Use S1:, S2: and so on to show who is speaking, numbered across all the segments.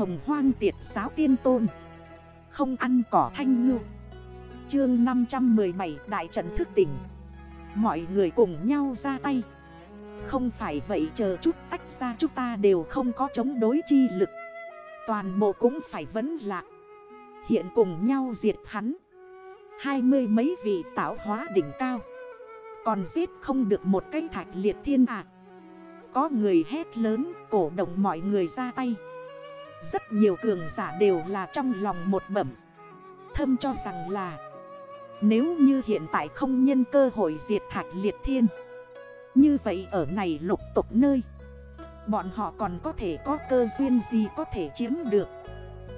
S1: hồng hoang tiệt giáo tiên tôn. Không ăn cỏ thanh ngư. Chương 517 Đại trận thức tỉnh. Mọi người cùng nhau ra tay. Không phải vậy chờ chút tách ra chúng ta đều không có chống đối chi lực. Toàn bộ cũng phải vấn lạc. Hiện cùng nhau diệt hắn. Hai mươi mấy vị tạo hóa đỉnh cao. Còn giết không được một cây thạch liệt thiên ạ Có người hét lớn cổ động mọi người ra tay. Rất nhiều cường giả đều là trong lòng một bẩm. Thâm cho rằng là, Nếu như hiện tại không nhân cơ hội diệt thạch liệt thiên, Như vậy ở này lục tục nơi, Bọn họ còn có thể có cơ duyên gì có thể chiếm được?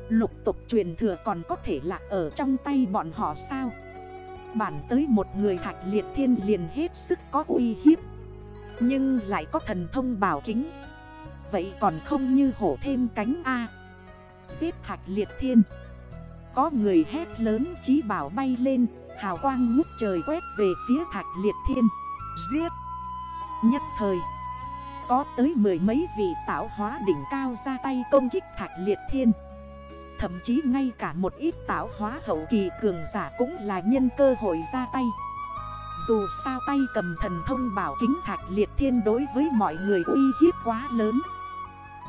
S1: Lục tục truyền thừa còn có thể là ở trong tay bọn họ sao? Bản tới một người thạch liệt thiên liền hết sức có uy hiếp, Nhưng lại có thần thông bảo kính. Vậy còn không như hổ thêm cánh A. Giết thạch liệt thiên. Có người hét lớn chí bảo bay lên, Hào quang ngút trời quét về phía thạch liệt thiên. Giết! Nhất thời, Có tới mười mấy vị tạo hóa đỉnh cao ra tay công kích thạch liệt thiên. Thậm chí ngay cả một ít tạo hóa hậu kỳ cường giả cũng là nhân cơ hội ra tay. Dù sao tay cầm thần thông bảo kính thạch liệt thiên đối với mọi người uy hiếp quá lớn.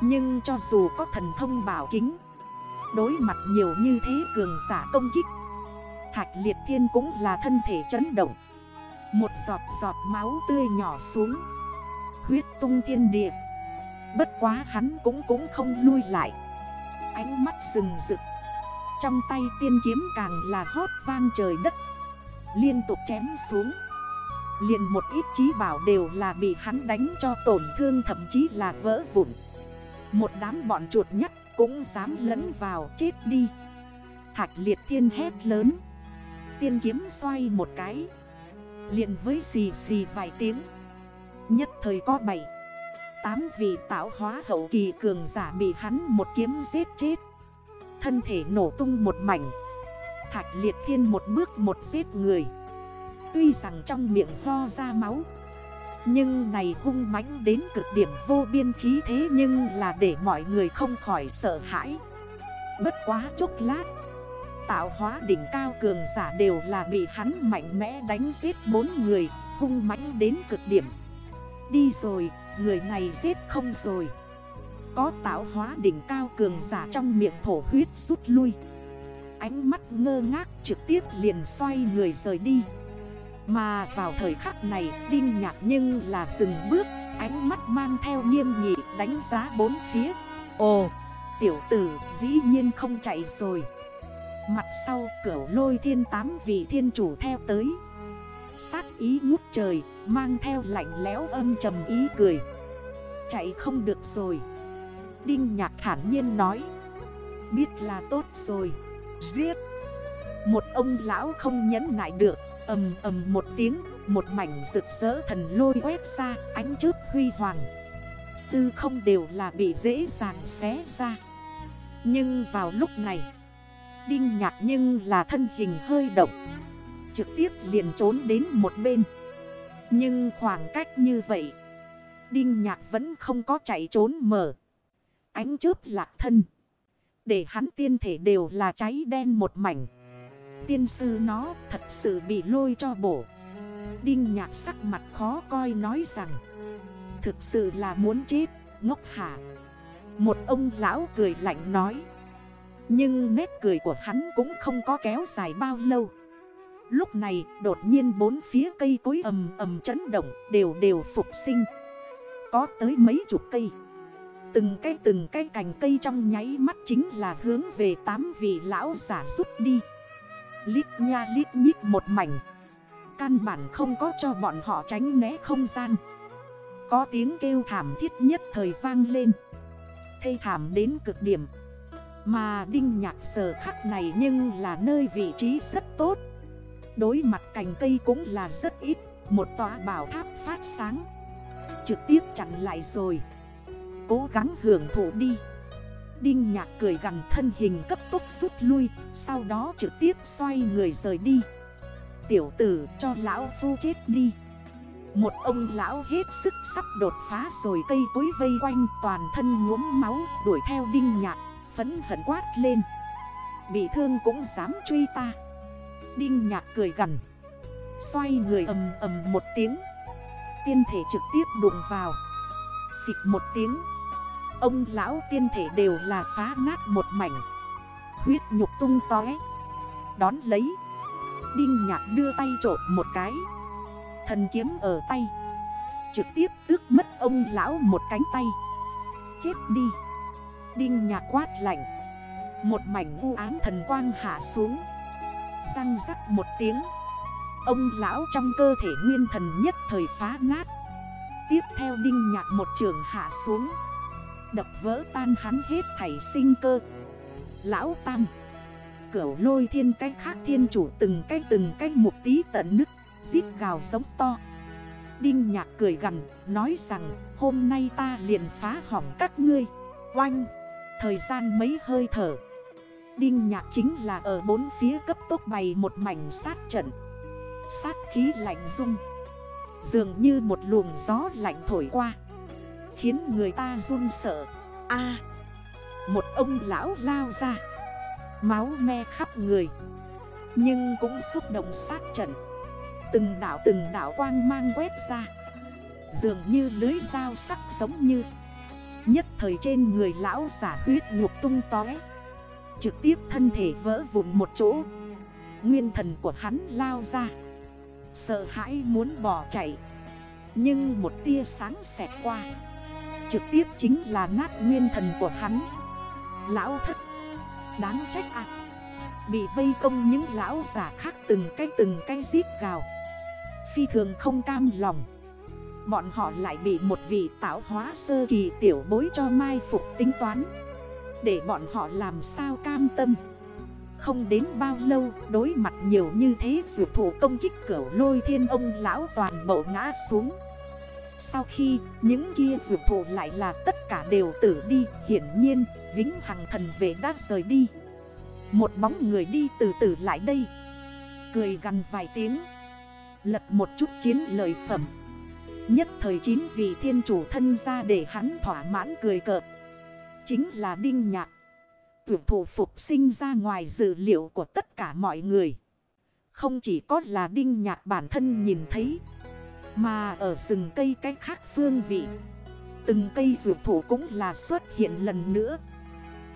S1: Nhưng cho dù có thần thông bảo kính Đối mặt nhiều như thế cường giả công kích, Thạch liệt thiên cũng là thân thể chấn động. Một giọt giọt máu tươi nhỏ xuống. Huyết tung thiên địa. Bất quá hắn cũng cũng không lui lại. Ánh mắt rừng rực. Trong tay tiên kiếm càng là hót vang trời đất. Liên tục chém xuống. Liền một ít trí bảo đều là bị hắn đánh cho tổn thương thậm chí là vỡ vụn. Một đám bọn chuột nhất cũng dám lẫn vào, chết đi. Thạch liệt thiên hét lớn. Tiên kiếm xoay một cái. Liền với xì xì vài tiếng. Nhất thời có bảy. Tám vị tạo hóa hậu kỳ cường giả bị hắn một kiếm giết chết. Thân thể nổ tung một mảnh. Thạch liệt thiên một bước một giết người. Tuy rằng trong miệng ho ra máu nhưng này hung mãnh đến cực điểm vô biên khí thế Nhưng là để mọi người không khỏi sợ hãi. Bất quá chốc lát, Tạo hóa đỉnh cao cường giả đều là bị hắn mạnh mẽ đánh giết bốn người, Hung mãnh đến cực điểm. Đi rồi, Người này giết không rồi. Có tạo hóa đỉnh cao cường giả trong miệng thổ huyết rút lui. Ánh mắt ngơ ngác trực tiếp liền xoay người rời đi. Mà vào thời khắc này, Đinh nhạc nhưng là dừng bước, Ánh mắt mang theo nghiêm nghị, đánh giá bốn phía. Ồ, tiểu tử, dĩ nhiên không chạy rồi. Mặt sau, cửa lôi thiên tám vị thiên chủ theo tới. Sát ý ngút trời, Mang theo lạnh lẽo âm trầm ý cười. Chạy không được rồi. Đinh nhạc thản nhiên nói. Biết là tốt rồi. Giết. Một ông lão không nhẫn nại được ầm ầm một tiếng, Một mảnh rực rỡ thần lôi quét ra, Ánh chớp huy hoàng. Tư không đều là bị dễ dàng xé ra. Nhưng vào lúc này, Đinh nhạc nhưng là thân hình hơi động, Trực tiếp liền trốn đến một bên. Nhưng khoảng cách như vậy, Đinh nhạc vẫn không có chạy trốn mở. Ánh chớp lạc thân, Để hắn tiên thể đều là cháy đen một mảnh. Tiên sư nó thật sự bị lôi cho bổ. Đinh nhạc sắc mặt khó coi nói rằng, Thực sự là muốn chết, ngốc hả Một ông lão cười lạnh nói, Nhưng nét cười của hắn cũng không có kéo dài bao lâu. Lúc này, đột nhiên bốn phía cây cối ầm ầm chấn động, đều đều phục sinh. Có tới mấy chục cây. Từng cây từng cây cành cây trong nháy mắt chính là hướng về tám vị lão giả rút đi. Lít nha lít nhít một mảnh. Căn bản không có cho bọn họ tránh né không gian. Có tiếng kêu thảm thiết nhất thời vang lên. Thây thảm đến cực điểm. Mà đinh nhạc sở khắc này nhưng là nơi vị trí rất tốt. Đối mặt cành cây cũng là rất ít. Một tòa bảo tháp phát sáng. Trực tiếp chặn lại rồi. Cố gắng hưởng thụ đi. Đinh nhạc cười gần thân hình cấp tốc rút lui, Sau đó trực tiếp xoay người rời đi. Tiểu tử, cho lão phu chết đi. Một ông lão hết sức sắp đột phá rồi cây cối vây quanh toàn thân nhuốm máu, đuổi theo đinh nhạc Phấn hận quát lên. Bị thương cũng dám truy ta. Đinh nhạc cười gần Xoay người ầm ầm một tiếng. Tiên thể trực tiếp đụng vào. Phịch một tiếng. Ông lão tiên thể đều là phá nát một mảnh. Huyết nhục tung tói Đón lấy. Đinh nhạc đưa tay trộn một cái. Thần kiếm ở tay. Trực tiếp tước mất ông lão một cánh tay. Chết đi. Đinh nhạc quát lạnh. Một mảnh u ám thần quang hạ xuống. Răng rắc một tiếng. Ông lão trong cơ thể nguyên thần nhất thời phá nát. Tiếp theo đinh nhạc một trường hạ xuống. Đập vỡ tan hắn hết thảy sinh cơ. Lão Tam, Cửu lôi thiên cách khác thiên chủ từng cách từng cách một tí tận nứt, Giết gào giống to. Đinh nhạc cười gần Nói rằng, hôm nay ta liền phá hỏng các ngươi. Oanh, Thời gian mấy hơi thở. Đinh nhạc chính là ở bốn phía cấp tốc bày một mảnh sát trận. Sát khí lạnh rung, Dường như một luồng gió lạnh thổi qua. Khiến người ta run sợ. A. Một ông lão lao ra, Máu me khắp người, Nhưng cũng xúc động sát trận. Từng đảo từng đảo quang mang quét ra, Dường như lưới dao sắc giống như Nhất thời trên người lão giả huyết nhục tung tói Trực tiếp thân thể vỡ vụn một chỗ. Nguyên thần của hắn lao ra, Sợ hãi muốn bỏ chạy, Nhưng một tia sáng xẹt qua. Trực tiếp chính là nát nguyên thần của hắn. Lão thất, Đáng trách ạ. Bị vây công những lão giả khác từng cái từng cái giết gào. Phi thường không cam lòng. Bọn họ lại bị một vị tạo hóa sơ kỳ tiểu bối cho mai phục tính toán. Để bọn họ làm sao cam tâm. Không đến bao lâu, đối mặt nhiều như thế, Dù thủ công kích cỡ lôi thiên ông lão toàn bộ ngã xuống. Sau khi những kia dù thủ lại là tất cả đều tử đi, Hiển nhiên, vĩnh hằng thần vệ đã rời đi. Một bóng người đi từ từ lại đây. Cười gần vài tiếng. Lật một chút chiến lợi phẩm. Nhất thời chín vị thiên chủ thân ra để hắn thỏa mãn cười cợt. Chính là Đinh Nhạc. Tuyển thủ phục sinh ra ngoài dự liệu của tất cả mọi người. Không chỉ có là Đinh Nhạc bản thân nhìn thấy mà ở rừng cây cách khác phương vị. Từng cây rượu thủ cũng là xuất hiện lần nữa.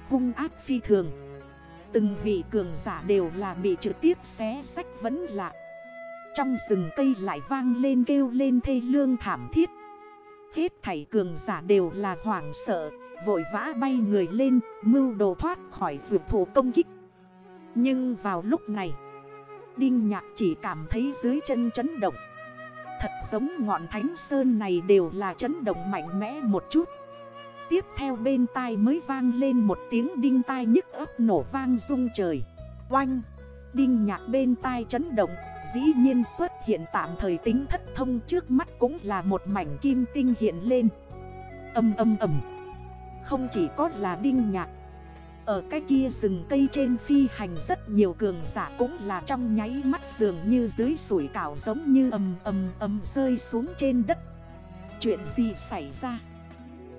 S1: Hung ác phi thường. Từng vị cường giả đều là bị trực tiếp xé sách vẫn lạ. Trong rừng cây lại vang lên kêu lên thê lương thảm thiết. Hết thảy cường giả đều là hoảng sợ, Vội vã bay người lên, Mưu đồ thoát khỏi rượu thủ công kích. Nhưng vào lúc này, Đinh nhạc chỉ cảm thấy dưới chân chấn động. Thật giống ngọn thánh sơn này đều là chấn động mạnh mẽ một chút. Tiếp theo bên tai mới vang lên một tiếng đinh tai nhức ấp nổ vang rung trời. Oanh! Đinh nhạc bên tai chấn động, Dĩ nhiên xuất hiện tạm thời tính thất thông trước mắt cũng là một mảnh kim tinh hiện lên. Âm âm âm Không chỉ có là đinh nhạc ở cái kia rừng cây trên phi hành rất nhiều cường giả cũng là trong nháy mắt dường như dưới sủi cảo giống như ầm ầm ầm rơi xuống trên đất. Chuyện gì xảy ra?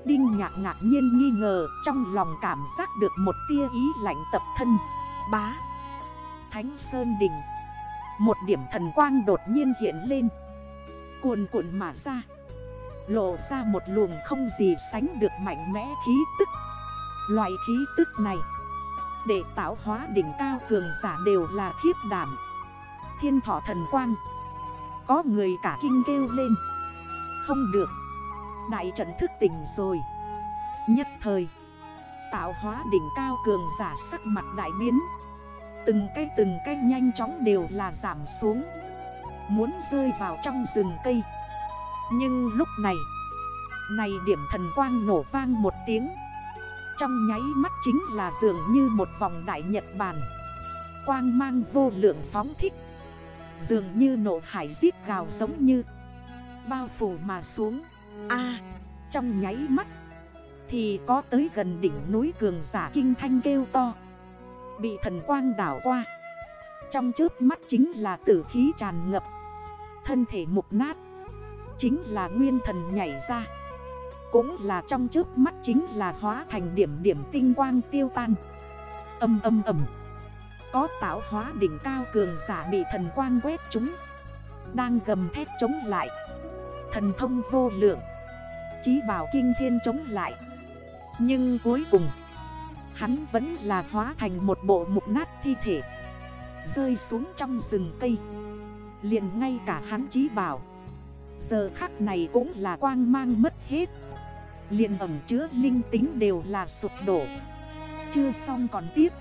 S1: Đinh nhạc ngạc nhiên nghi ngờ, trong lòng cảm giác được một tia ý lạnh tập thân. Bá! Thánh Sơn Đình! Một điểm thần quang đột nhiên hiện lên. Cuồn cuộn mà ra. Lộ ra một luồng không gì sánh được mạnh mẽ khí tức. Loại khí tức này, Để tạo hóa đỉnh cao cường giả đều là khiếp đảm. Thiên thọ thần quang, Có người cả kinh kêu lên. Không được, Đại trận thức tỉnh rồi. Nhất thời, Tạo hóa đỉnh cao cường giả sắc mặt đại biến. Từng cây từng cây nhanh chóng đều là giảm xuống, Muốn rơi vào trong rừng cây. Nhưng lúc này Này điểm thần quang nổ vang một tiếng. Trong nháy mắt chính là dường như một vòng đại Nhật Bản. Quang mang vô lượng phóng thích. Dường như nổ hải giết gào giống như Bao phủ mà xuống. A, trong nháy mắt Thì có tới gần đỉnh núi cường giả kinh thanh kêu to. Bị thần quang đảo qua. Trong trước mắt chính là tử khí tràn ngập. Thân thể mục nát. Chính là nguyên thần nhảy ra. Cũng là trong trước mắt chính là hóa thành điểm điểm tinh quang tiêu tan. Âm âm âm. Có tạo hóa đỉnh cao cường giả bị thần quang quét chúng. Đang gầm thét chống lại. Thần thông vô lượng. Chí bảo kinh thiên chống lại. Nhưng cuối cùng, Hắn vẫn là hóa thành một bộ mục nát thi thể. Rơi xuống trong rừng cây. Liền ngay cả hắn chí bảo. Giờ khắc này cũng là quang mang mất hết liền ẩm chứa linh tính đều là sụp đổ. Chưa xong còn tiếp.